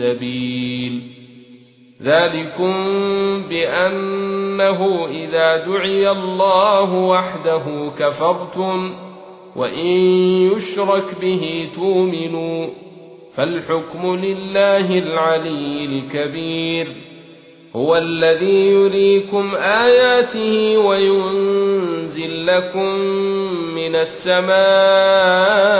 سبيل. ذلكم بأنه إذا دعي الله وحده كفرتم وإن يشرك به تؤمنوا فالحكم لله العلي الكبير. هو الذي يريكم آياته وينزل لكم من السماء